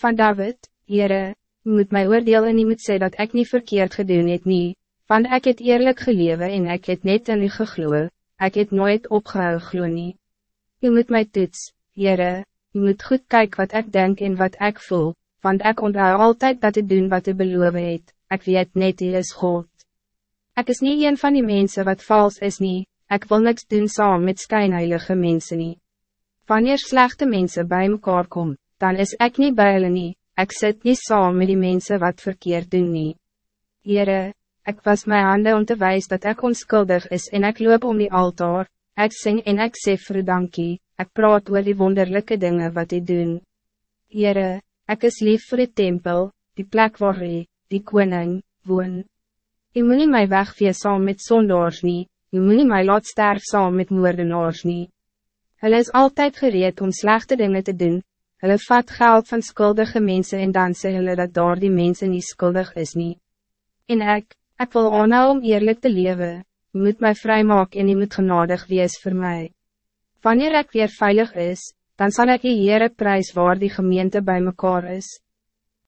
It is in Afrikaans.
Van David, Jere, u moet my oordeel en u moet sê dat ik niet verkeerd gedoen het nie, want ik het eerlijk gelewe en ik het net in u gegloe, ik het nooit opgehou glo nie. U moet my toets, Jere, u moet goed kijken wat ik denk en wat ik voel, want ik onthou altijd dat te doen wat u beloof het, ik weet net u is God. Ik is niet een van die mensen wat vals is niet, ik wil niks doen saam met skynheilige mensen niet. Wanneer slechte mensen bij mekaar kom, dan is ik niet bij hulle nie, ek sit niet saam met die mensen wat verkeerd doen nie. Heere, ik was mijn handen om te wijzen dat ik onschuldig is en ik loop om die altaar, ik zing en ik sê vir dankie, ik praat oor die wonderlijke dingen wat die doen. Heere, ik is lief voor die tempel, die plek waar hy, die koning, woon. Je moet nie my wegvee saam met sondaars nie, je moet nie my laat sterf saam met moordenaars nie. Hulle is altijd gereed om slechte dingen te doen, hulle vat geld van skuldige mensen en dan sê hulle dat daar die mensen niet skuldig is nie. En ek, ek wil aanhou om eerlijk te leven, moet mij vrijmaken en je moet genadig wees voor mij. Wanneer ik weer veilig is, dan zal ik die Heere prijs waar die gemeente bij mekaar is.